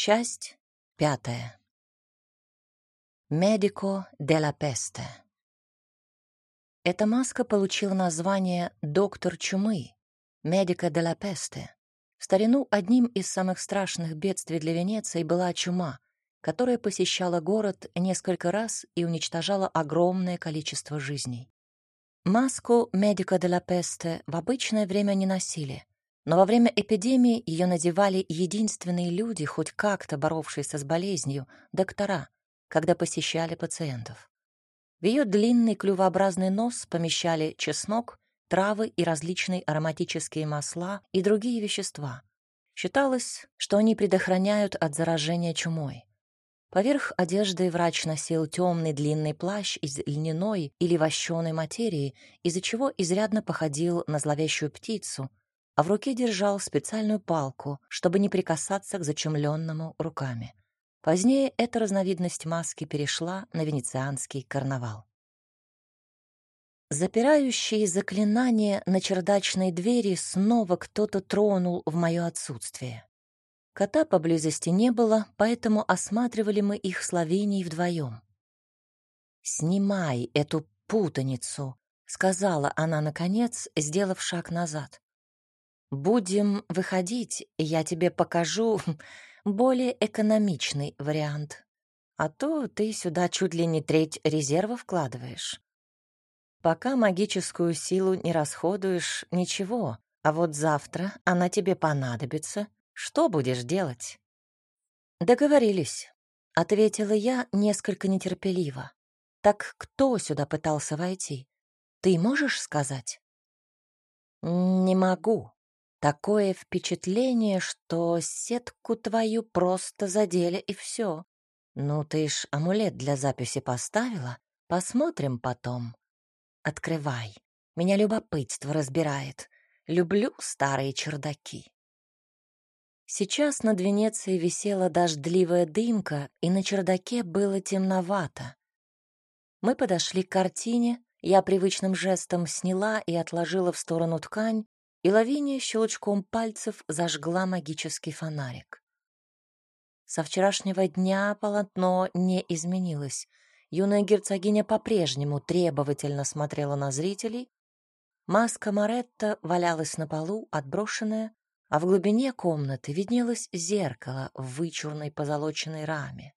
Часть пятая. Медико де ла песте. Эта маска получила название «Доктор чумы» Медико де ла песте. В старину одним из самых страшных бедствий для Венеции была чума, которая посещала город несколько раз и уничтожала огромное количество жизней. Маску Медико де ла песте в обычное время не носили, но во время эпидемии ее надевали единственные люди, хоть как-то боровшиеся с болезнью, доктора, когда посещали пациентов. В ее длинный клювообразный нос помещали чеснок, травы и различные ароматические масла и другие вещества. Считалось, что они предохраняют от заражения чумой. Поверх одежды врач носил темный длинный плащ из льняной или вощеной материи, из-за чего изрядно походил на зловещую птицу, а в руке держал специальную палку, чтобы не прикасаться к зачумленному руками. Позднее эта разновидность маски перешла на венецианский карнавал. Запирающие заклинания на чердачной двери снова кто-то тронул в мое отсутствие. Кота поблизости не было, поэтому осматривали мы их Словении вдвоем. «Снимай эту путаницу», — сказала она, наконец, сделав шаг назад. Будем выходить, я тебе покажу более экономичный вариант. А то ты сюда чуть ли не треть резерва вкладываешь. Пока магическую силу не расходуешь, ничего, а вот завтра она тебе понадобится. Что будешь делать? Договорились, ответила я несколько нетерпеливо. Так кто сюда пытался войти? Ты можешь сказать? Не могу, Такое впечатление, что сетку твою просто задели и все. Ну, ты ж амулет для записи поставила. Посмотрим потом. Открывай. Меня любопытство разбирает. Люблю старые чердаки. Сейчас над Венецией висела дождливая дымка, и на чердаке было темновато. Мы подошли к картине, я привычным жестом сняла и отложила в сторону ткань, и Лавиния щелчком пальцев зажгла магический фонарик. Со вчерашнего дня полотно не изменилось. Юная герцогиня по-прежнему требовательно смотрела на зрителей. Маска Маретта валялась на полу, отброшенная, а в глубине комнаты виднелось зеркало в вычурной позолоченной раме.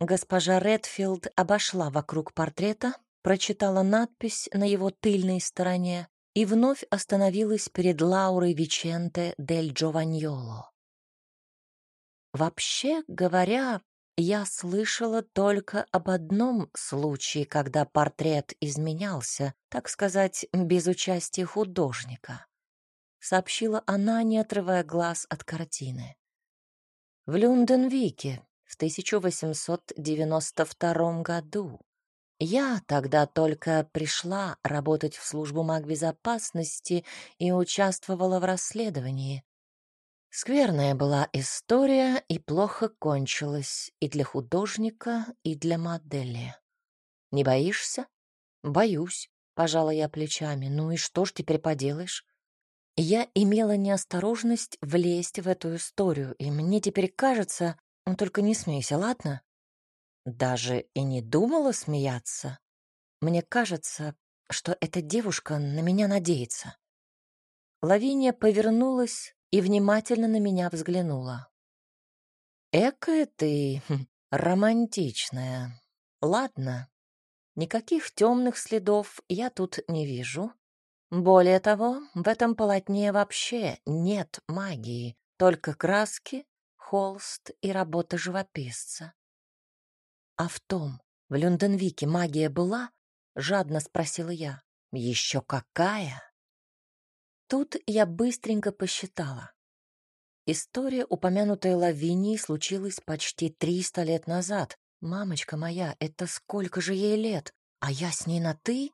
Госпожа Редфилд обошла вокруг портрета, прочитала надпись на его тыльной стороне и вновь остановилась перед Лаурой Виченте дель Джованьоло. Вообще говоря, я слышала только об одном случае, когда портрет изменялся, так сказать, без участия художника, сообщила она, не отрывая глаз от картины. В Люнденвике в 1892 году я тогда только пришла работать в службу магбезопасности и участвовала в расследовании. Скверная была история и плохо кончилась и для художника, и для модели. Не боишься? Боюсь, пожала я плечами. Ну и что ж теперь поделаешь? Я имела неосторожность влезть в эту историю, и мне теперь кажется, ну только не смейся, ладно? Даже и не думала смеяться. Мне кажется, что эта девушка на меня надеется. Лавиния повернулась и внимательно на меня взглянула. «Экая ты хм, романтичная. Ладно, никаких темных следов я тут не вижу. Более того, в этом полотне вообще нет магии, только краски, холст и работа живописца. «А в том, в Люнденвике магия была?» — жадно спросила я. «Еще какая?» Тут я быстренько посчитала. История, упомянутая Лавинией, случилась почти триста лет назад. Мамочка моя, это сколько же ей лет? А я с ней на «ты»?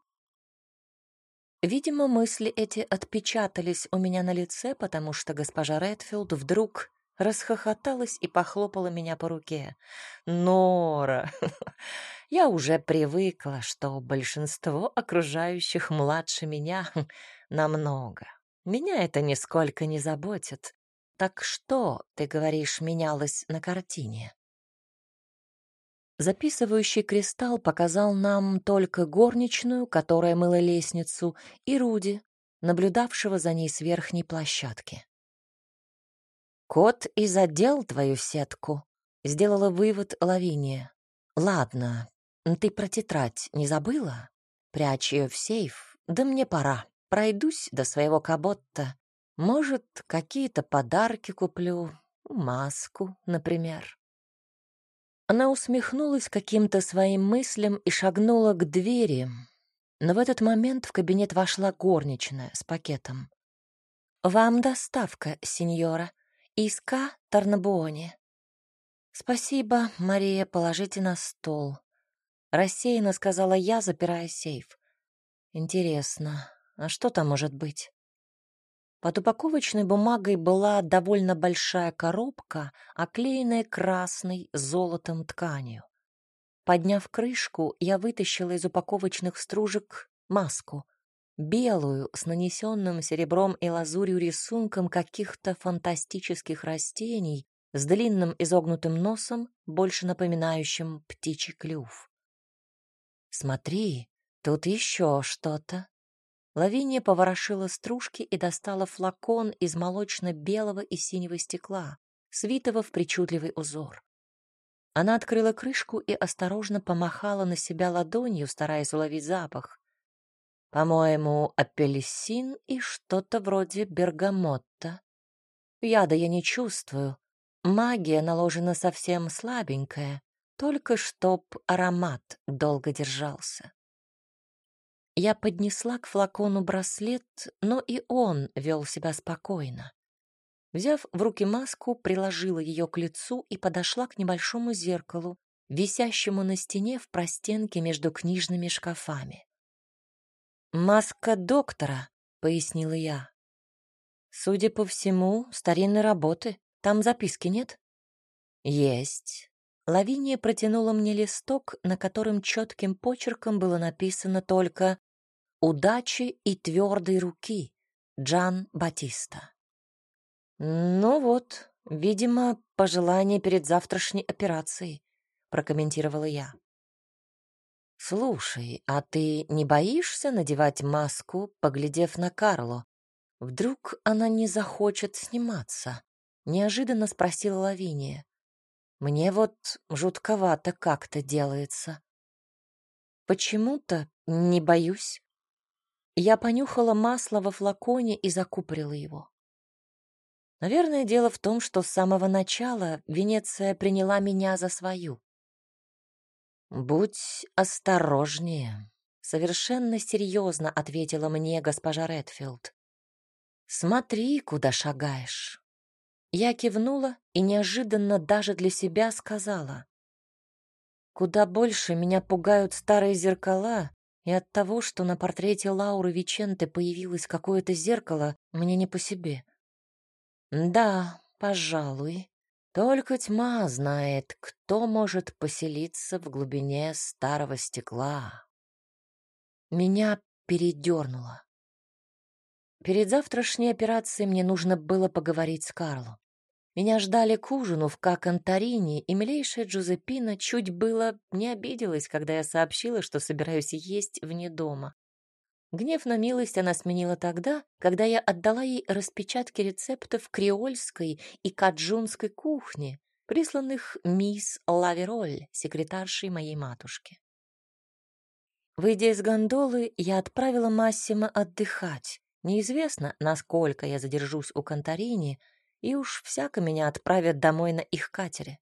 Видимо, мысли эти отпечатались у меня на лице, потому что госпожа Редфилд вдруг расхохоталась и похлопала меня по руке. «Нора, я уже привыкла, что большинство окружающих младше меня намного. Меня это нисколько не заботит. Так что, ты говоришь, менялось на картине? Записывающий кристалл показал нам только горничную, которая мыла лестницу, и Руди, наблюдавшего за ней с верхней площадки. «Кот и задел твою сетку», — сделала вывод Лавиния. «Ладно, ты про тетрадь не забыла? Прячь ее в сейф, да мне пора. Пройдусь до своего каботта. Может, какие-то подарки куплю, маску, например». Она усмехнулась каким-то своим мыслям и шагнула к двери, но в этот момент в кабинет вошла горничная с пакетом. «Вам доставка, сеньора, из К. Тарнабуоне». «Спасибо, Мария, положите на стол», — рассеянно сказала я, запирая сейф. «Интересно, а что там может быть?» Под упаковочной бумагой была довольно большая коробка, оклеенная красной золотом тканью. Подняв крышку, я вытащила из упаковочных стружек маску, белую, с нанесенным серебром и лазурью рисунком каких-то фантастических растений с длинным изогнутым носом, больше напоминающим птичий клюв. «Смотри, тут еще что-то», Лавиния поворошила стружки и достала флакон из молочно-белого и синего стекла, свитого в причудливый узор. Она открыла крышку и осторожно помахала на себя ладонью, стараясь уловить запах. По-моему, апельсин и что-то вроде бергамотта. Яда я не чувствую. Магия наложена совсем слабенькая, только чтоб аромат долго держался. Я поднесла к флакону браслет, но и он вел себя спокойно. Взяв в руки маску, приложила ее к лицу и подошла к небольшому зеркалу, висящему на стене в простенке между книжными шкафами. «Маска доктора», — пояснила я. «Судя по всему, старинной работы. Там записки нет?» «Есть. Лавиния протянула мне листок, на котором четким почерком было написано только «Удачи и твердой руки» Джан Батиста. «Ну вот, видимо, пожелание перед завтрашней операцией», — прокомментировала я. «Слушай, а ты не боишься надевать маску, поглядев на Карло? Вдруг она не захочет сниматься?» — неожиданно спросила Лавиния. Мне вот жутковато как-то делается. Почему-то не боюсь. Я понюхала масло во флаконе и закупорила его. Наверное, дело в том, что с самого начала Венеция приняла меня за свою. «Будь осторожнее», — совершенно серьезно ответила мне госпожа Редфилд. «Смотри, куда шагаешь. Я кивнула и неожиданно даже для себя сказала. Куда больше меня пугают старые зеркала, и от того, что на портрете Лауры Виченте появилось какое-то зеркало, мне не по себе. Да, пожалуй, только тьма знает, кто может поселиться в глубине старого стекла. Меня передернуло. Перед завтрашней операцией мне нужно было поговорить с Карлом. Меня ждали к ужину в Какантарине, и милейшая Джузеппина чуть было не обиделась, когда я сообщила, что собираюсь есть вне дома. Гнев на милость она сменила тогда, когда я отдала ей распечатки рецептов креольской и каджунской кухни, присланных мисс Лавероль, секретаршей моей матушки. Выйдя из гондолы, я отправила Массима отдыхать. Неизвестно, насколько я задержусь у Конторини, и уж всяко меня отправят домой на их катере.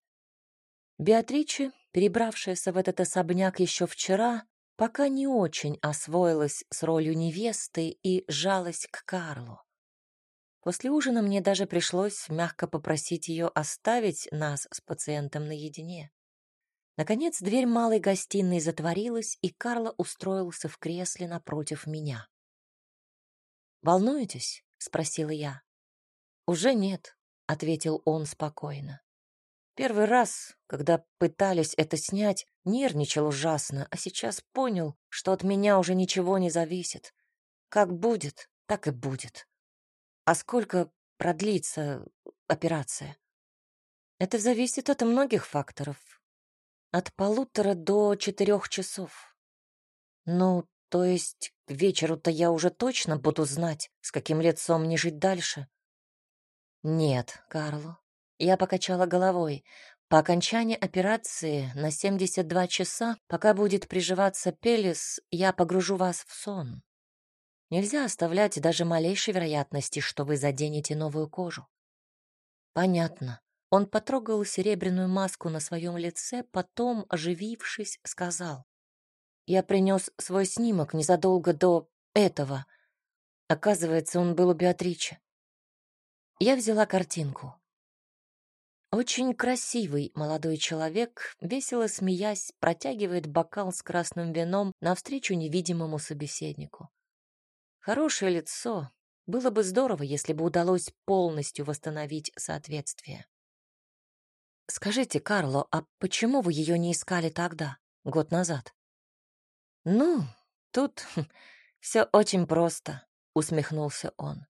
Беатриче, перебравшаяся в этот особняк еще вчера, пока не очень освоилась с ролью невесты и жалась к Карлу. После ужина мне даже пришлось мягко попросить ее оставить нас с пациентом наедине. Наконец дверь малой гостиной затворилась, и Карло устроился в кресле напротив меня. «Волнуетесь?» — спросила я. «Уже нет», — ответил он спокойно. «Первый раз, когда пытались это снять, нервничал ужасно, а сейчас понял, что от меня уже ничего не зависит. Как будет, так и будет. А сколько продлится, операция? Это зависит от многих факторов. От полутора до четырех часов. Ну, то есть к вечеру-то я уже точно буду знать, с каким лицом мне жить дальше. Нет, Карло. Я покачала головой. По окончании операции на 72 часа, пока будет приживаться Пелис, я погружу вас в сон. Нельзя оставлять даже малейшей вероятности, что вы заденете новую кожу. Понятно. Он потрогал серебряную маску на своем лице, потом, оживившись, сказал. Я принес свой снимок незадолго до этого. Оказывается, он был у Беатричи. Я взяла картинку. Очень красивый молодой человек, весело смеясь, протягивает бокал с красным вином навстречу невидимому собеседнику. Хорошее лицо. Было бы здорово, если бы удалось полностью восстановить соответствие. Скажите, Карло, а почему вы ее не искали тогда, год назад? Ну, тут все очень просто, усмехнулся он.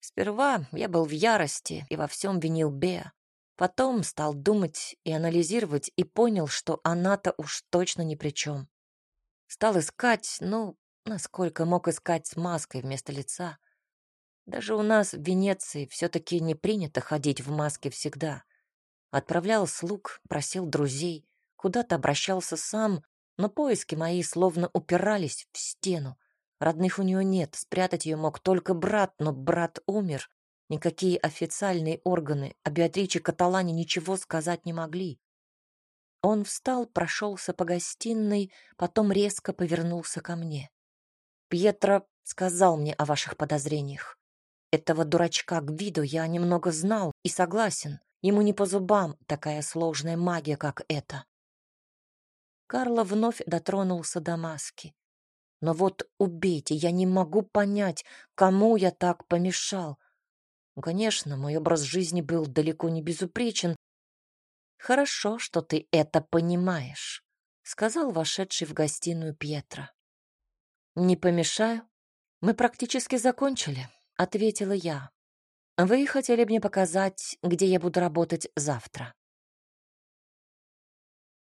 Сперва я был в ярости и во всем винил Беа. Потом стал думать и анализировать и понял, что она-то уж точно ни при чем. Стал искать, ну, насколько мог искать с маской вместо лица. Даже у нас в Венеции все-таки не принято ходить в маске всегда. Отправлял слуг, просил друзей, куда-то обращался сам, но поиски мои словно упирались в стену. Родных у нее нет, спрятать ее мог только брат, но брат умер, Никакие официальные органы о Беатриче Каталане ничего сказать не могли. Он встал, прошелся по гостиной, потом резко повернулся ко мне. «Пьетро сказал мне о ваших подозрениях. Этого дурачка Гвидо я немного знал и согласен. Ему не по зубам такая сложная магия, как эта». Карло вновь дотронулся до маски. «Но вот убейте, я не могу понять, кому я так помешал. Конечно, мой образ жизни был далеко не безупречен. Хорошо, что ты это понимаешь, сказал вошедший в гостиную Пьетро. Не помешаю? Мы практически закончили, ответила я. Вы хотели мне показать, где я буду работать завтра.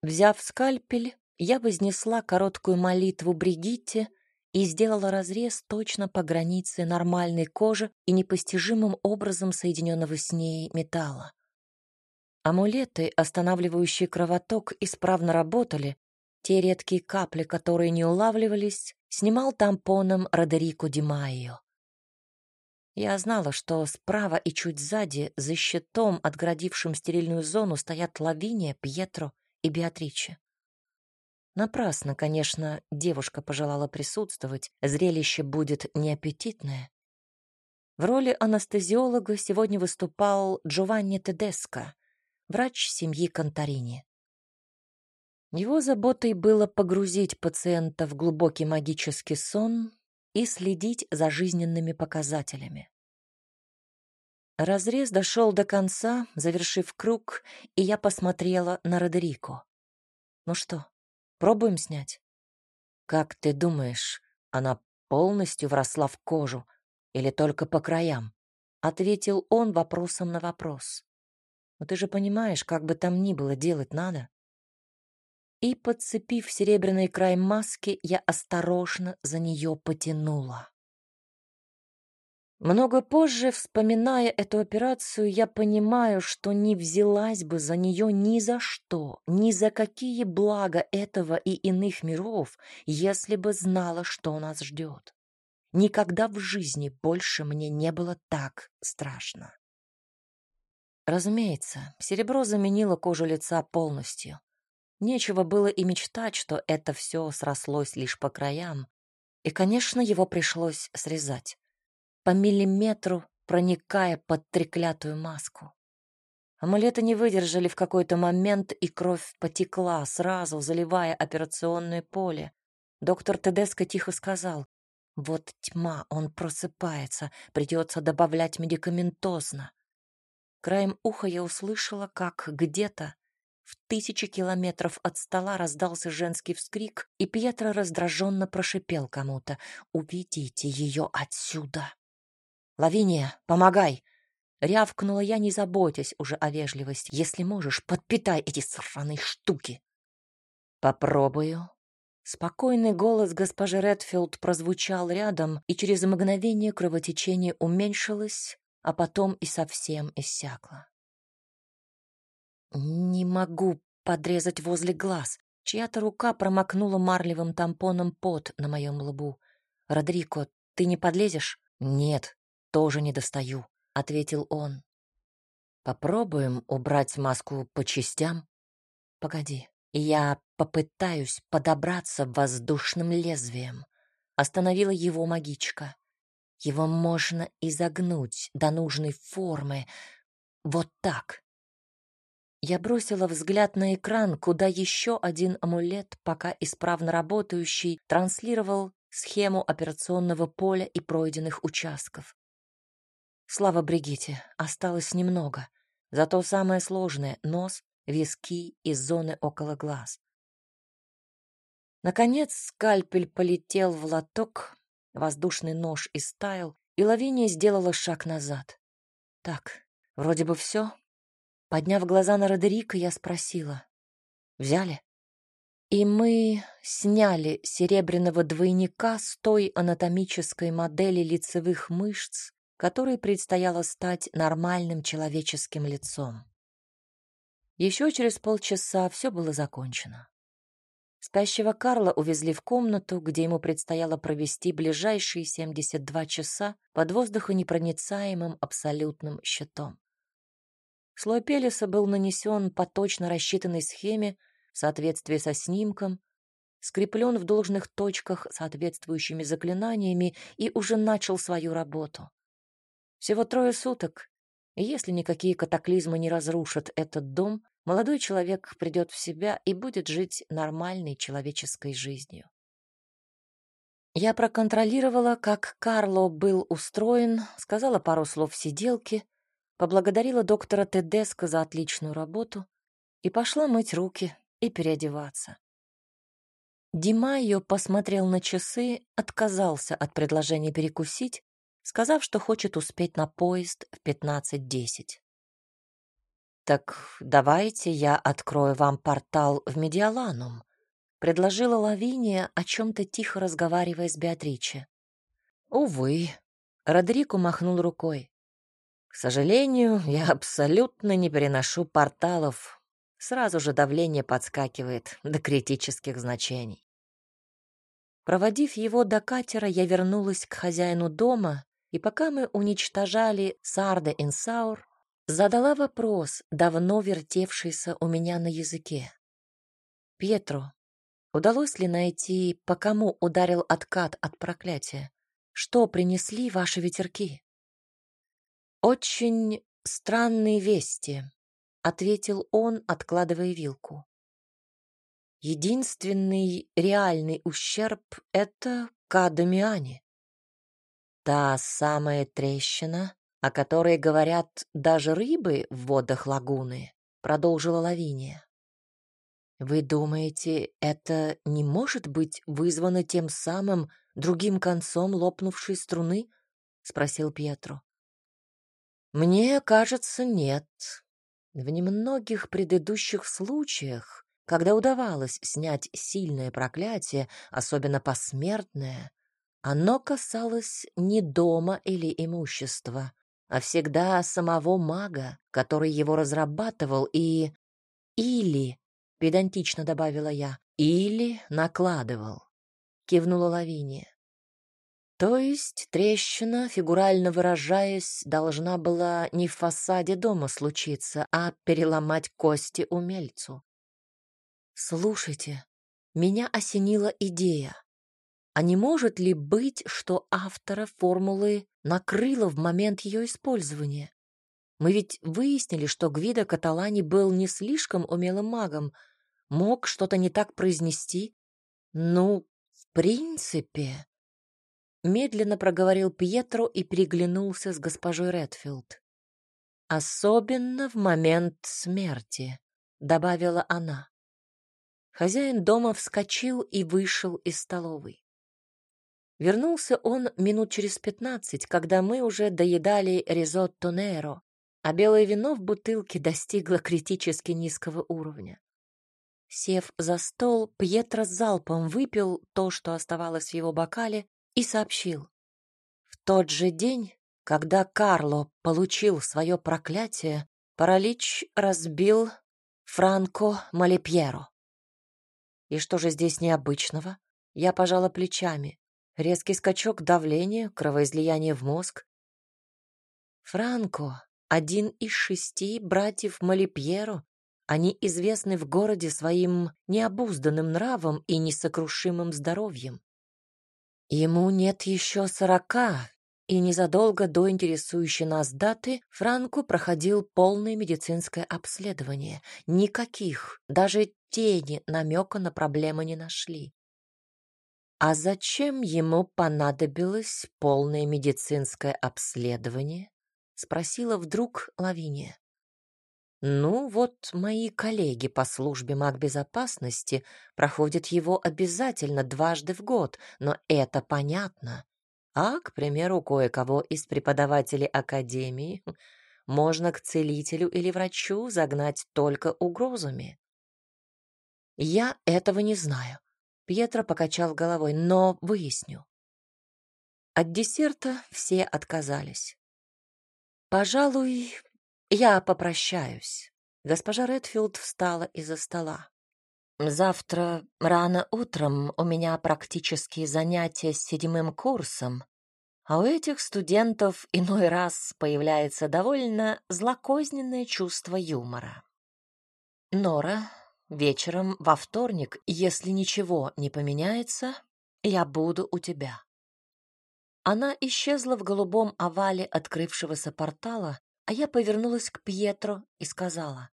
Взяв скальпель, я вознесла короткую молитву Бригитте и сделала разрез точно по границе нормальной кожи и непостижимым образом соединенного с ней металла. Амулеты, останавливающие кровоток, исправно работали. Те редкие капли, которые не улавливались, снимал тампоном Родерико Ди Майо. Я знала, что справа и чуть сзади, за щитом, отгородившим стерильную зону, стоят Лавиния, Пьетро и Беатриче. Напрасно, конечно, девушка пожелала присутствовать, зрелище будет неаппетитное. В роли анестезиолога сегодня выступал Джованни Тедеско, врач семьи Конторини. Его заботой было погрузить пациента в глубокий магический сон и следить за жизненными показателями. Разрез дошел до конца, завершив круг, и я посмотрела на Родерико. Ну что, Пробуем снять. Как ты думаешь, она полностью вросла в кожу или только по краям? Ответил он вопросом на вопрос. Но ты же понимаешь, как бы там ни было, делать надо. И, подцепив серебряный край маски, я осторожно за нее потянула. Много позже, вспоминая эту операцию, я понимаю, что не взялась бы за нее ни за что, ни за какие блага этого и иных миров, если бы знала, что нас ждет. Никогда в жизни больше мне не было так страшно. Разумеется, серебро заменило кожу лица полностью. Нечего было и мечтать, что это все срослось лишь по краям. И, конечно, его пришлось срезать по миллиметру проникая под треклятую маску. Амулеты не выдержали в какой-то момент, и кровь потекла, сразу заливая операционное поле. Доктор Тедеско тихо сказал, «Вот тьма, он просыпается, придется добавлять медикаментозно». Краем уха я услышала, как где-то в тысячи километров от стола раздался женский вскрик, и Пьетро раздраженно прошипел кому-то, «Уведите ее отсюда!» «Лавиния, помогай!» Рявкнула я, не заботясь уже о вежливости. Если можешь, подпитай эти сраные штуки. Попробую. Спокойный голос госпожи Редфилд прозвучал рядом, и через мгновение кровотечение уменьшилось, а потом и совсем иссякло. Не могу подрезать возле глаз. Чья-то рука промокнула марлевым тампоном пот на моем лбу. «Родрико, ты не подлезешь?» «Нет, тоже не достаю», — ответил он. «Попробуем убрать маску по частям?» «Погоди, я попытаюсь подобраться воздушным лезвием», — остановила его магичка. «Его можно изогнуть до нужной формы. Вот так». Я бросила взгляд на экран, куда еще один амулет, пока исправно работающий, транслировал схему операционного поля и пройденных участков. Слава Бригите, осталось немного. Зато самое сложное — нос, виски и зоны около глаз. Наконец скальпель полетел в лоток, воздушный нож истаял, и Лавиния сделала шаг назад. Так, вроде бы все. Подняв глаза на Родерика, я спросила. «Взяли?» И мы сняли серебряного двойника с той анатомической модели лицевых мышц, которой предстояло стать нормальным человеческим лицом. Еще через полчаса все было закончено. Спящего Карла увезли в комнату, где ему предстояло провести ближайшие 72 часа под воздухонепроницаемым абсолютным щитом. Слой Пелеса был нанесен по точно рассчитанной схеме в соответствии со снимком, скреплен в должных точках соответствующими заклинаниями и уже начал свою работу. Всего трое суток, и если никакие катаклизмы не разрушат этот дом, молодой человек придет в себя и будет жить нормальной человеческой жизнью. Я проконтролировала, как Карло был устроен, сказала пару слов сиделке, поблагодарила доктора Тедеско за отличную работу и пошла мыть руки и переодеваться. Димайо посмотрел на часы, отказался от предложения перекусить, сказав, что хочет успеть на поезд в 15.10. «Так давайте я открою вам портал в Медиаланум», — предложила Лавиния, о чем-то тихо разговаривая с Беатриче. «Увы», — Родрико махнул рукой. «К сожалению, я абсолютно не переношу порталов Сразу же давление подскакивает до критических значений. Проводив его до катера, я вернулась к хозяину дома, и пока мы уничтожали Сарда Инсаур, задала вопрос, давно вертевшийся у меня на языке. «Пьетро, удалось ли найти, по кому ударил откат от проклятия? Что принесли ваши ветерки?» «Очень странные вести», ответил он, откладывая вилку. Единственный реальный ущерб — это Кадамиане. Та самая трещина, о которой говорят даже рыбы в водах лагуны, продолжила Лавиния. Вы думаете, это не может быть вызвано тем самым другим концом лопнувшей струны? спросил Пьетро. Мне кажется, нет, в немногих предыдущих случаях, когда удавалось снять сильное проклятие, особенно посмертное, оно касалось не дома или имущества, а всегда самого мага, который его разрабатывал и... Или, педантично добавила я, или накладывал. Кивнула Лавиния. То есть трещина, фигурально выражаясь, должна была не в фасаде дома случиться, а переломать кости умельцу. Слушайте, меня осенила идея. А не может ли быть, что автора формулы накрыло в момент ее использования? Мы ведь выяснили, что Гвида Каталани был не слишком умелым магом, мог что-то не так произнести. Ну, в принципе медленно проговорил Пьетро и переглянулся с госпожой Редфилд. Особенно в момент смерти, добавила она. Хозяин дома вскочил и вышел из столовой. Вернулся он минут через пятнадцать, когда мы уже доедали ризотто неро, а белое вино в бутылке достигло критически низкого уровня. Сев за стол, Пьетро залпом выпил то, что оставалось в его бокале, и сообщил. В тот же день, когда Карло получил свое проклятие, паралич разбил Франко Малипьеро. И что же здесь необычного? Я пожала плечами. Резкий скачок давления, кровоизлияние в мозг. Франко — один из шести братьев Малипьеро. Они известны в городе своим необузданным нравом и несокрушимым здоровьем. Ему нет еще сорока, и незадолго до интересующей нас даты Франку проходил полное медицинское обследование. Никаких, даже тени намека на проблемы не нашли. А зачем ему понадобилось полное медицинское обследование? спросила вдруг Лавиния. Ну, вот мои коллеги по службе магбезопасности проходят его обязательно дважды в год, но это понятно. А, к примеру, кое-кого из преподавателей академии можно к целителю или врачу загнать только угрозами. Я этого не знаю. Пьетро покачал головой, но выясню. От десерта все отказались. Пожалуй, я попрощаюсь. Госпожа Редфилд встала из-за стола. Завтра рано утром у меня практические занятия с седьмым курсом, а у этих студентов иной раз появляется довольно злокозненное чувство юмора. Нора, вечером во вторник, если ничего не поменяется, я буду у тебя. Она исчезла в голубом овале открывшегося портала, а я повернулась к Пьетро и сказала: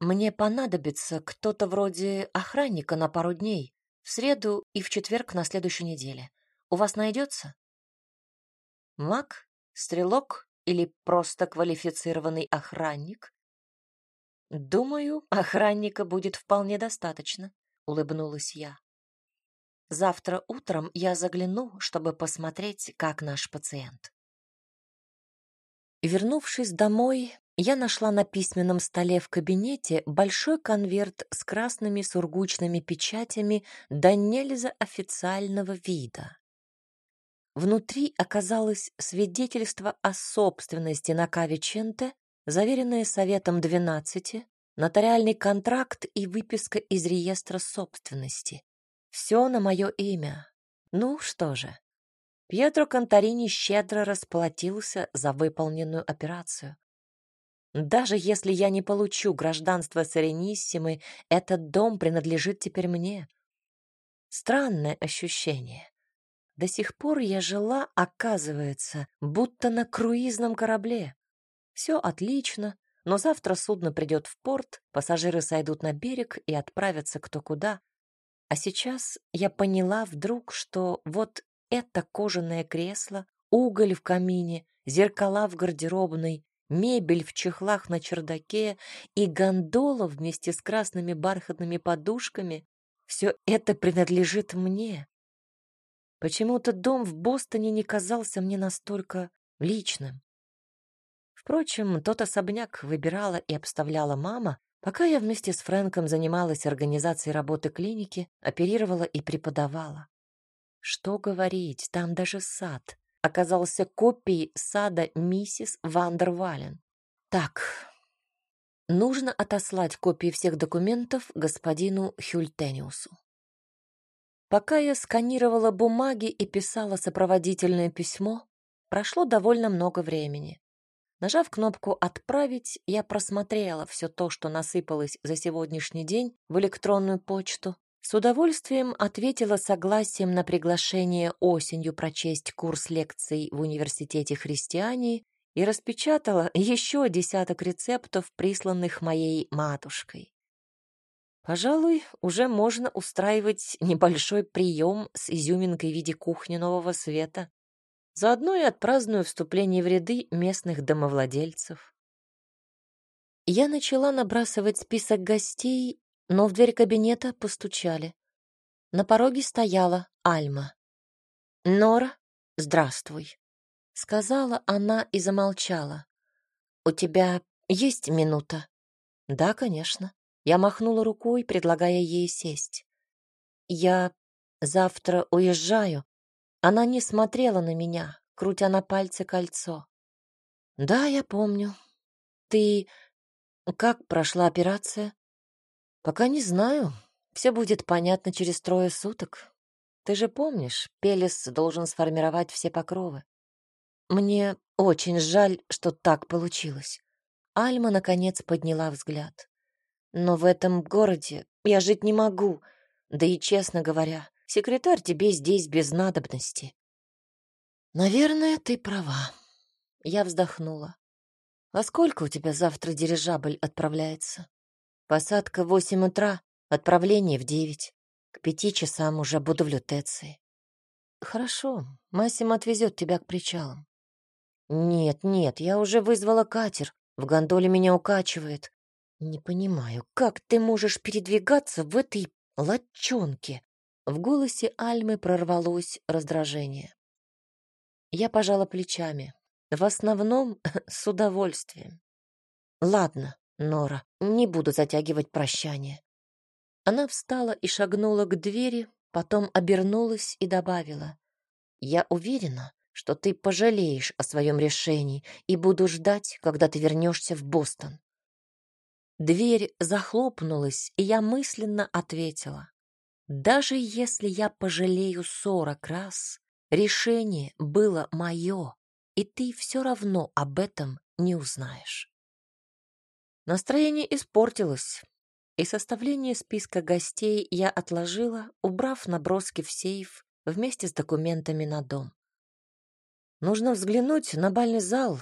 "Мне понадобится кто-то вроде охранника на пару дней, в среду и в четверг на следующей неделе. У вас найдется?» Маг, стрелок или просто квалифицированный охранник? Думаю, охранника будет вполне достаточно, улыбнулась я. Завтра утром я загляну, чтобы посмотреть, как наш пациент. Вернувшись домой, я нашла на письменном столе в кабинете большой конверт с красными сургучными печатями до официального вида. Внутри оказалось свидетельство о собственности на Кавиченте, заверенное Советом 12, нотариальный контракт и выписка из реестра собственности. Все на мое имя. Ну что же, Пьетро Конторини щедро расплатился за выполненную операцию. Даже если я не получу гражданство Сарениссимы, этот дом принадлежит теперь мне. Странное ощущение. До сих пор я жила, оказывается, будто на круизном корабле. Все отлично, но завтра судно придет в порт, пассажиры сойдут на берег и отправятся кто куда. А сейчас я поняла вдруг, что вот это кожаное кресло, уголь в камине, зеркала в гардеробной, мебель в чехлах на чердаке и гондола вместе с красными бархатными подушками — все это принадлежит мне. Почему-то дом в Бостоне не казался мне настолько личным. Впрочем, тот особняк выбирала и обставляла мама, пока я вместе с Фрэнком занималась организацией работы клиники, оперировала и преподавала. Что говорить, там даже сад оказался копией сада миссис Вандервален. Так, нужно отослать копии всех документов господину Хюльтениусу. Пока я сканировала бумаги и писала сопроводительное письмо, прошло довольно много времени. Нажав кнопку «Отправить», я просмотрела все то, что насыпалось за сегодняшний день в электронную почту. С удовольствием ответила согласием на приглашение осенью прочесть курс лекций в Университете Христиании и распечатала еще десяток рецептов, присланных моей матушкой. Пожалуй, уже можно устраивать небольшой прием с изюминкой в виде кухни нового света. Заодно и отпраздную вступление в ряды местных домовладельцев. Я начала набрасывать список гостей, но в дверь кабинета постучали. На пороге стояла Альма. «Нора, здравствуй», — сказала она и замолчала. у тебя есть минута?» «Да, конечно». Я махнула рукой, предлагая ей сесть. «Я завтра уезжаю». Она не смотрела на меня, крутя на пальце кольцо. «Да, я помню. Ты... Как прошла операция?» «Пока не знаю. Все будет понятно через трое суток. Ты же помнишь, Пелес должен сформировать все покровы. Мне очень жаль, что так получилось. Альма, наконец, подняла взгляд. Но в этом городе я жить не могу. Да и, честно говоря, секретарь тебе здесь без надобности. Наверное, ты права. Я вздохнула. А сколько у тебя завтра дирижабль отправляется? Посадка в восемь утра, отправление в девять. К пяти часам уже буду в лютеции. Хорошо, Массим отвезет тебя к причалам. «Нет, нет, я уже вызвала катер. В гондоле меня укачивает. Не понимаю, как ты можешь передвигаться в этой лодчонке?» В голосе Альмы прорвалось раздражение. Я пожала плечами. В основном с удовольствием. «Ладно, Нора, не буду затягивать прощание». Она встала и шагнула к двери, потом обернулась и добавила. «Я уверена, что ты пожалеешь о своем решении и буду ждать, когда ты вернешься в Бостон. Дверь захлопнулась, и я мысленно ответила. Даже если я пожалею сорок раз, решение было мое, и ты все равно об этом не узнаешь. Настроение испортилось, и составление списка гостей я отложила, убрав наброски в сейф вместе с документами на дом. Нужно взглянуть на бальный зал.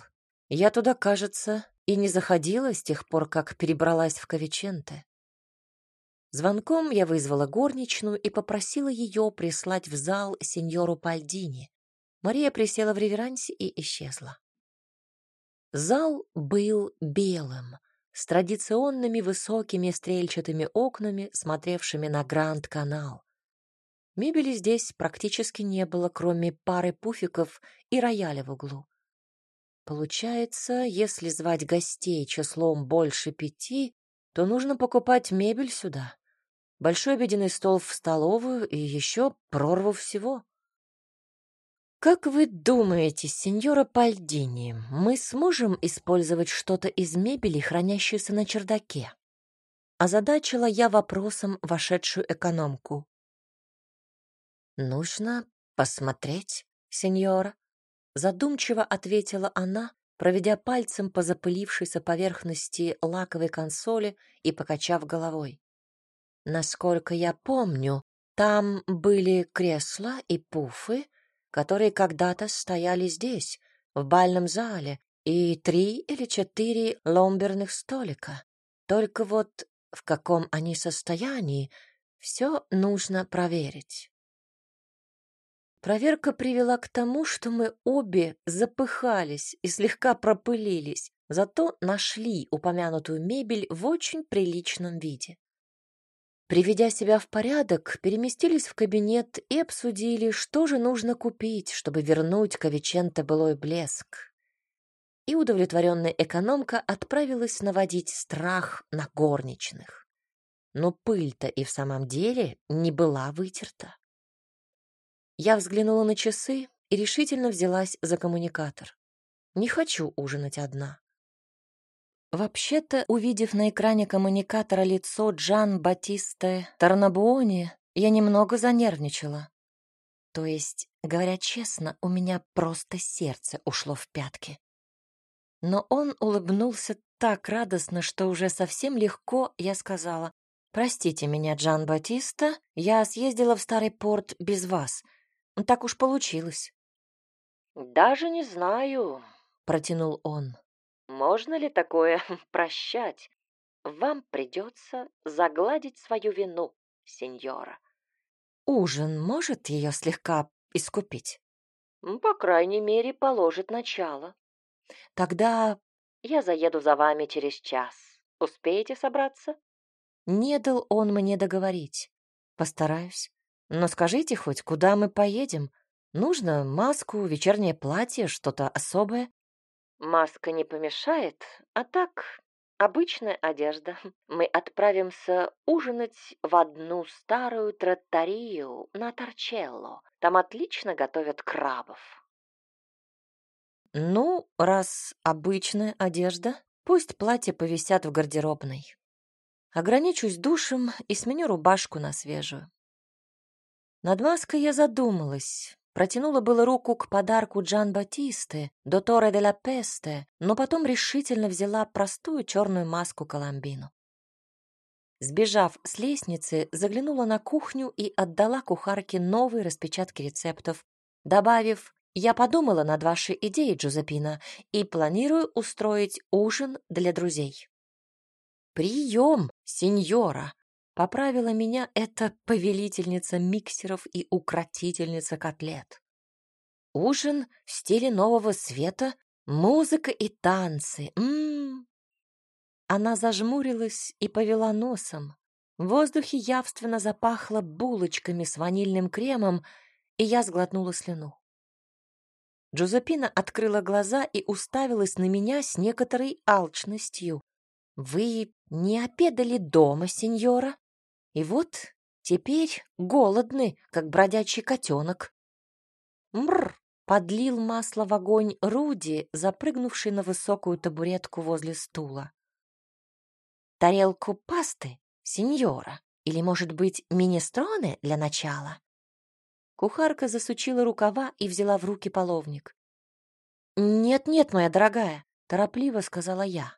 Я туда, кажется, и не заходила с тех пор, как перебралась в Ковиченте. Звонком я вызвала горничную и попросила ее прислать в зал сеньору Пальдини. Мария присела в реверансе и исчезла. Зал был белым, с традиционными высокими стрельчатыми окнами, смотревшими на Гранд-канал. Мебели здесь практически не было, кроме пары пуфиков и рояля в углу. Получается, если звать гостей числом больше пяти, то нужно покупать мебель сюда. Большой обеденный стол в столовую и еще прорву всего. Как вы думаете, сеньора Пальдини, мы сможем использовать что-то из мебели, хранящуюся на чердаке? Озадачила я вопросом вошедшую экономку. «Нужно посмотреть, сеньора», — задумчиво ответила она, проведя пальцем по запылившейся поверхности лаковой консоли и покачав головой. «Насколько я помню, там были кресла и пуфы, которые когда-то стояли здесь, в бальном зале, и три или четыре ломберных столика. Только вот в каком они состоянии, все нужно проверить. Проверка привела к тому, что мы обе запыхались и слегка пропылились, зато нашли упомянутую мебель в очень приличном виде. Приведя себя в порядок, переместились в кабинет и обсудили, что же нужно купить, чтобы вернуть Ковиченто былой блеск. И удовлетворенная экономка отправилась наводить страх на горничных. Но пыль-то и в самом деле не была вытерта. Я взглянула на часы и решительно взялась за коммуникатор. Не хочу ужинать одна. Вообще-то, увидев на экране коммуникатора лицо Джан Батисте Тарнабуони, я немного занервничала. То есть, говоря честно, у меня просто сердце ушло в пятки. Но он улыбнулся так радостно, что уже совсем легко я сказала, «Простите меня, Джан Батиста, я съездила в старый порт без вас. Так уж получилось. Даже не знаю, протянул он. Можно ли такое прощать? Вам придется загладить свою вину, сеньора. Ужин может ее слегка искупить? По крайней мере, положит начало. Тогда я заеду за вами через час. Успеете собраться? Не дал он мне договорить. Постараюсь. Но скажите хоть, куда мы поедем? Нужно маску, вечернее платье, что-то особое?» Маска не помешает, а так обычная одежда. Мы отправимся ужинать в одну старую тротарию на Торчелло. Там отлично готовят крабов. Ну, раз обычная одежда, пусть платье повисят в гардеробной. Ограничусь душем и сменю рубашку на свежую. Над маской я задумалась, Протянула было руку к подарку Джан Батисты, Доторе де ла Песте, но потом решительно взяла простую черную маску Коломбину. Сбежав с лестницы, заглянула на кухню и отдала кухарке новые распечатки рецептов, добавив «Я подумала над вашей идеей, Джузепина, и планирую устроить ужин для друзей». «Прием, сеньора!» Поправила меня эта повелительница миксеров и укротительница котлет. Ужин в стиле нового света, музыка и танцы. М -м -м. Она зажмурилась и повела носом. В воздухе явственно запахло булочками с ванильным кремом, и я сглотнула слюну. Джузепина открыла глаза и уставилась на меня с некоторой алчностью. «Вы не обедали дома, сеньора?» И вот теперь голодны, как бродячий котенок. Мр! Подлил масло в огонь Руди, запрыгнувший на высокую табуретку возле стула. Тарелку пасты, сеньора, или, может быть, министроны для начала? Кухарка засучила рукава и взяла в руки половник. «Нет-нет, моя дорогая», — торопливо сказала я.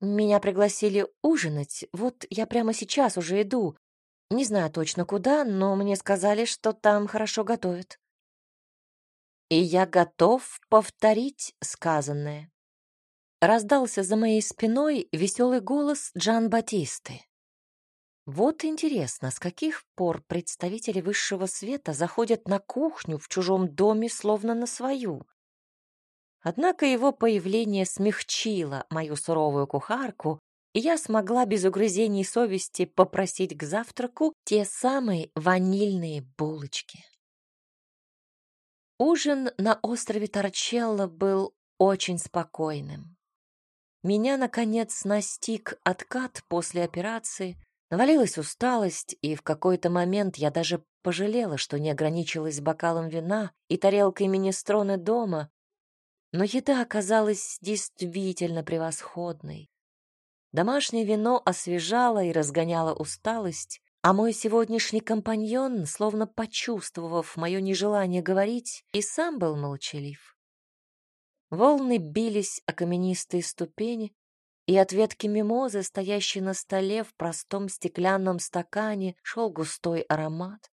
«Меня пригласили ужинать, вот я прямо сейчас уже иду. Не знаю точно куда, но мне сказали, что там хорошо готовят. И я готов повторить сказанное. Раздался за моей спиной веселый голос Джан Батисты. Вот интересно, с каких пор представители высшего света заходят на кухню в чужом доме словно на свою? Однако его появление смягчило мою суровую кухарку, я смогла без угрызений совести попросить к завтраку те самые ванильные булочки. Ужин на острове Торчелло был очень спокойным. Меня, наконец, настиг откат после операции, навалилась усталость, и в какой-то момент я даже пожалела, что не ограничилась бокалом вина и тарелкой министроны дома, но еда оказалась действительно превосходной. Домашнее вино освежало и разгоняло усталость, а мой сегодняшний компаньон, словно почувствовав мое нежелание говорить, и сам был молчалив. Волны бились о каменистые ступени, и от ветки мимозы, стоящей на столе в простом стеклянном стакане, шел густой аромат.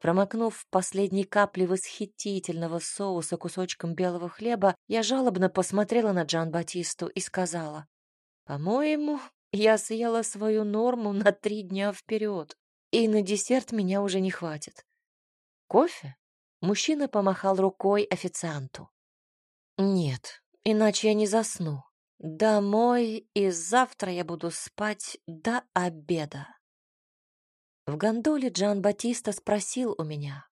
Промокнув последние капли восхитительного соуса кусочком белого хлеба, я жалобно посмотрела на Джан Батисту и сказала, по-моему, я съела свою норму на три дня вперед, и на десерт меня уже не хватит. Кофе? Мужчина помахал рукой официанту. Нет, иначе я не засну. Домой, и завтра я буду спать до обеда. В гондоле Джан Батиста спросил у меня.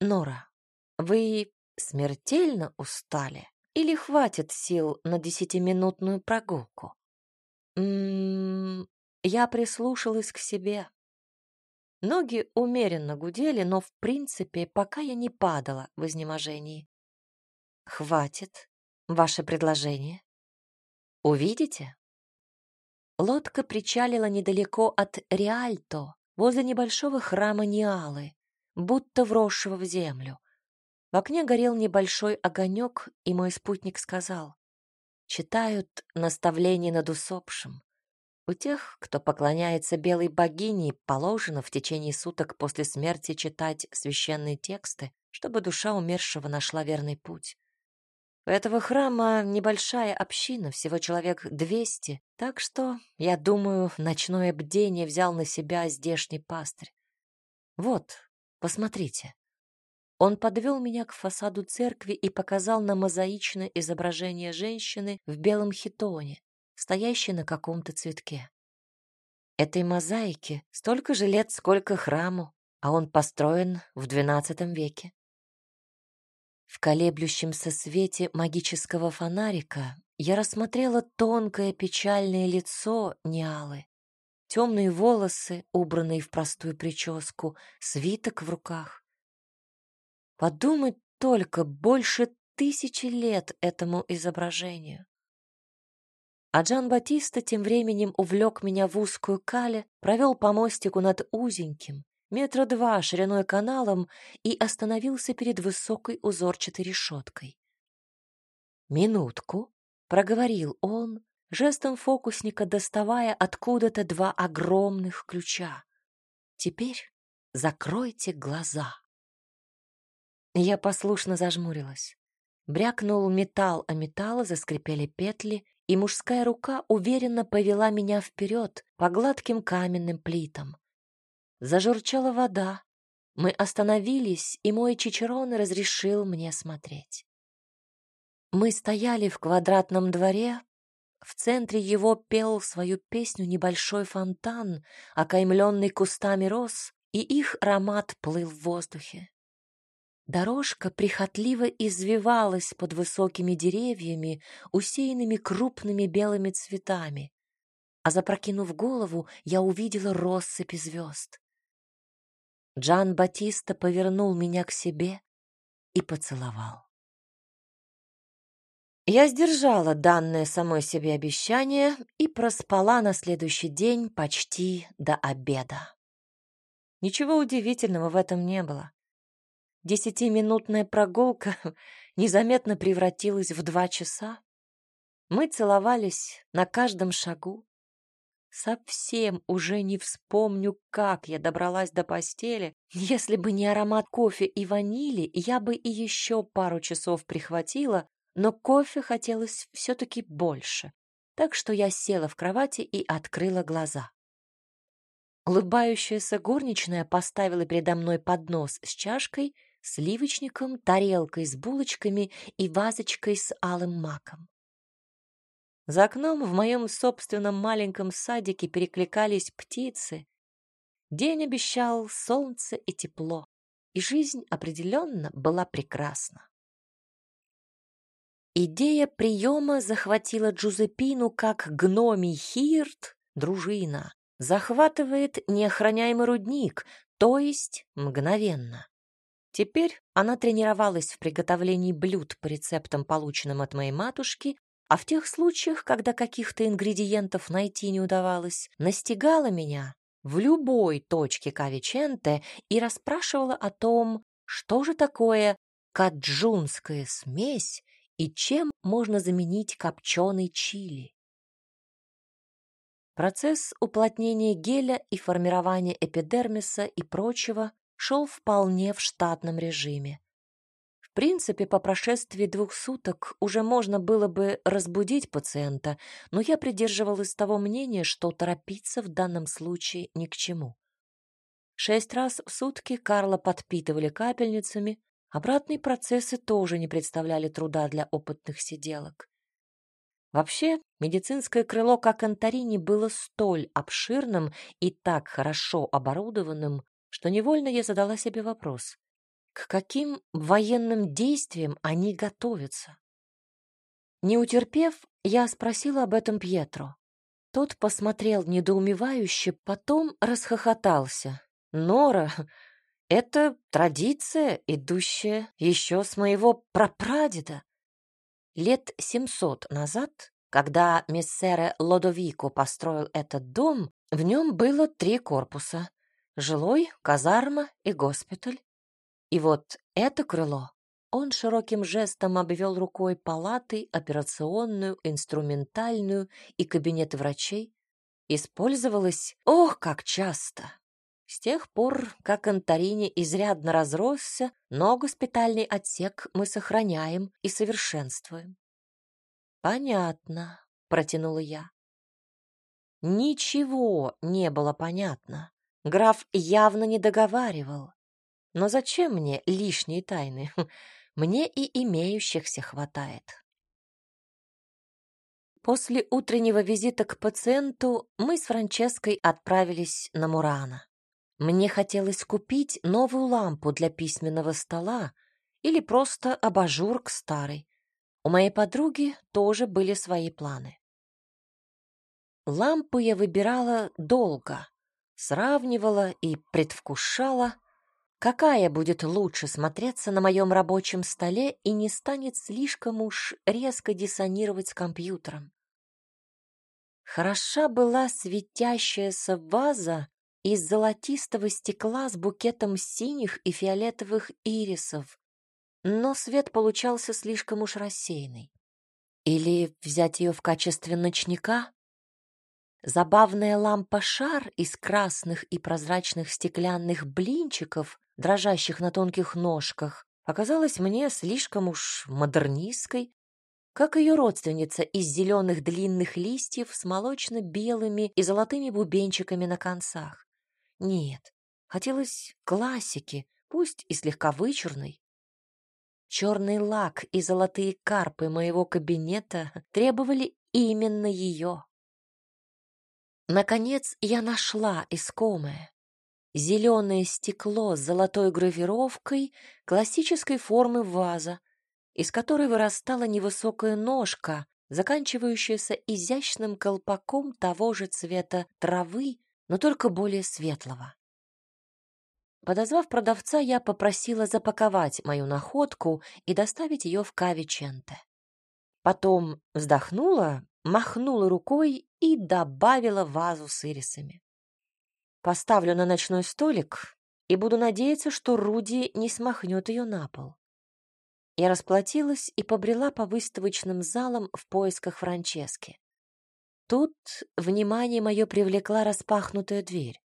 «Нора, вы смертельно устали?» Или хватит сил на десятиминутную прогулку? М -м я прислушалась к себе. Ноги умеренно гудели, но, в принципе, пока я не падала в изнеможении. Хватит. Ваше предложение. Увидите? Лодка причалила недалеко от Риальто, возле небольшого храма Ниалы, будто вросшего в землю. В окне горел небольшой огонек, и мой спутник сказал, «Читают наставления над усопшим. У тех, кто поклоняется белой богине, положено в течение суток после смерти читать священные тексты, чтобы душа умершего нашла верный путь. У этого храма небольшая община, всего человек двести, так что, я думаю, ночное бдение взял на себя здешний пастырь. Вот, посмотрите. Он подвел меня к фасаду церкви и показал на мозаичное изображение женщины в белом хитоне, стоящей на каком-то цветке. Этой мозаике столько же лет, сколько храму, а он построен в XII веке. В колеблющемся свете магического фонарика я рассмотрела тонкое печальное лицо Ниалы, темные волосы, убранные в простую прическу, свиток в руках. Подумать только, больше тысячи лет этому изображению. А Джан Батиста тем временем увлек меня в узкую кале, провел по мостику над узеньким, метра два шириной каналом и остановился перед высокой узорчатой решеткой. «Минутку», — проговорил он, жестом фокусника доставая откуда-то два огромных ключа. «Теперь закройте глаза». Я послушно зажмурилась. Брякнул металл о металл, заскрипели петли, и мужская рука уверенно повела меня вперед по гладким каменным плитам. Зажурчала вода. Мы остановились, и мой чичерон разрешил мне смотреть. Мы стояли в квадратном дворе. В центре его пел свою песню небольшой фонтан, окаймленный кустами роз, и их аромат плыл в воздухе. Дорожка прихотливо извивалась под высокими деревьями, усеянными крупными белыми цветами. А запрокинув голову, я увидела россыпи звезд. Джан Батиста повернул меня к себе и поцеловал. Я сдержала данное самой себе обещание и проспала на следующий день почти до обеда. Ничего удивительного в этом не было. Десятиминутная прогулка незаметно превратилась в два часа. Мы целовались на каждом шагу. Совсем уже не вспомню, как я добралась до постели. Если бы не аромат кофе и ванили, я бы и еще пару часов прихватила, но кофе хотелось все-таки больше. Так что я села в кровати и открыла глаза. Улыбающаяся горничная поставила передо мной поднос с чашкой — сливочником, тарелкой с булочками и вазочкой с алым маком. За окном в моем собственном маленьком садике перекликались птицы. День обещал солнце и тепло, и жизнь определенно была прекрасна. Идея приема захватила Джузепину как гномий хирт, дружина, захватывает неохраняемый рудник, то есть мгновенно. Теперь она тренировалась в приготовлении блюд по рецептам, полученным от моей матушки, а в тех случаях, когда каких-то ингредиентов найти не удавалось, настигала меня в любой точке Кавиченте и расспрашивала о том, что же такое каджунская смесь и чем можно заменить копченый чили. Процесс уплотнения геля и формирования эпидермиса и прочего шел вполне в штатном режиме. В принципе, по прошествии двух суток уже можно было бы разбудить пациента, но я придерживалась того мнения, что торопиться в данном случае ни к чему. Шесть раз в сутки Карла подпитывали капельницами, обратные процессы тоже не представляли труда для опытных сиделок. Вообще, медицинское крыло как Антарини было столь обширным и так хорошо оборудованным, что невольно я задала себе вопрос, к каким военным действиям они готовятся? Не утерпев, я спросила об этом Пьетро. Тот посмотрел недоумевающе, потом расхохотался. «Нора, это традиция, идущая еще с моего прапрадеда. Лет семьсот назад, когда мессере Лодовико построил этот дом, в нем было три корпуса. Жилой, казарма и госпиталь. И вот это крыло он широким жестом обвел рукой палаты, операционную, инструментальную и кабинет врачей. Использовалось, ох, как часто! С тех пор, как Антарини изрядно разросся, но госпитальный отсек мы сохраняем и совершенствуем. «Понятно», — протянула я. Ничего не было понятно. Граф явно не договаривал. Но зачем мне лишние тайны? Мне и имеющихся хватает. После утреннего визита к пациенту мы с Франческой отправились на Мурана. Мне хотелось купить новую лампу для письменного стола, или просто абажур к старой. У моей подруги тоже были свои планы. Лампу я выбирала долго, сравнивала и предвкушала, какая будет лучше смотреться на моем рабочем столе и не станет слишком уж резко диссонировать с компьютером. Хороша была светящаяся ваза из золотистого стекла с букетом синих и фиолетовых ирисов, но свет получался слишком уж рассеянный. Или взять ее в качестве ночника? Забавная лампа-шар из красных и прозрачных стеклянных блинчиков, дрожащих на тонких ножках, оказалась мне слишком уж модернистской, как ее родственница из зеленых длинных листьев с молочно-белыми и золотыми бубенчиками на концах. Нет, хотелось классики, пусть и слегка вычурной. Черный лак и золотые карпы моего кабинета требовали именно ее. Наконец я нашла искомое. Зеленое стекло с золотой гравировкой классической формы ваза, из которой вырастала невысокая ножка, заканчивающаяся изящным колпаком того же цвета травы, но только более светлого. Подозвав продавца, я попросила запаковать мою находку и доставить ее в Кавиченте. Потом вздохнула, махнула рукой и добавила вазу с ирисами. Поставлю на ночной столик и буду надеяться, что Руди не смахнет ее на пол. Я расплатилась и побрела по выставочным залам в поисках Франчески. Тут внимание мое привлекла распахнутая дверь.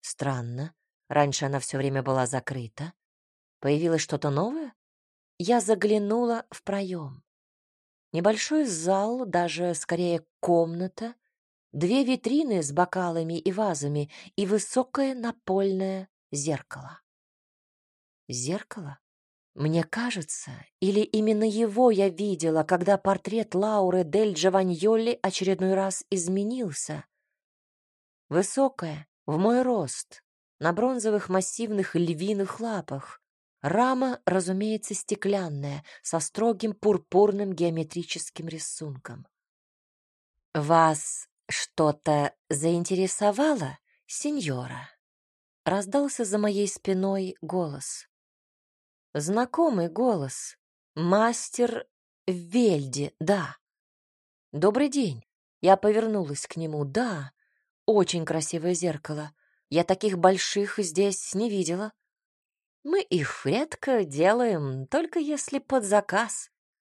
Странно, Раньше она все время была закрыта. Появилось что-то новое? Я заглянула в проем. Небольшой зал, даже скорее комната, две витрины с бокалами и вазами и высокое напольное зеркало. Зеркало? Мне кажется, или именно его я видела, когда портрет Лауры Дель Джованьоли очередной раз изменился. Высокое, в мой рост, на бронзовых массивных львиных лапах. Рама, разумеется, стеклянная, со строгим пурпурным геометрическим рисунком. «Вас что-то заинтересовало, сеньора?» Раздался за моей спиной голос. Знакомый голос. Мастер Вельди, да. «Добрый день». Я повернулась к нему. «Да, очень красивое зеркало. Я таких больших здесь не видела. Мы их редко делаем, только если под заказ.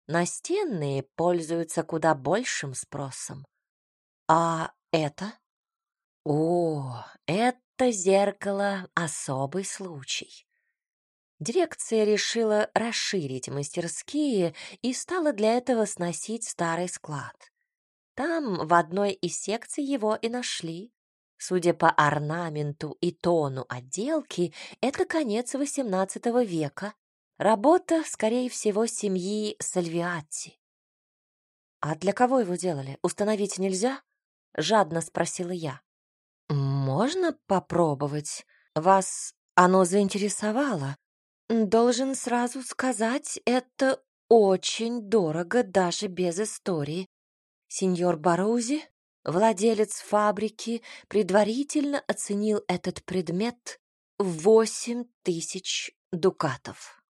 Настенные пользуются куда большим спросом. А это? О, это зеркало — особый случай. Дирекция решила расширить мастерские и стала для этого сносить старый склад. Там в одной из секций его и нашли. Судя по орнаменту и тону отделки, это конец XVIII века. Работа, скорее всего, семьи Сальвиатти. «А для кого его делали? Установить нельзя?» — жадно спросила я. «Можно попробовать? Вас оно заинтересовало? Должен сразу сказать, это очень дорого даже без истории. Сеньор Барузи Владелец фабрики предварительно оценил этот предмет в восемь тысяч дукатов.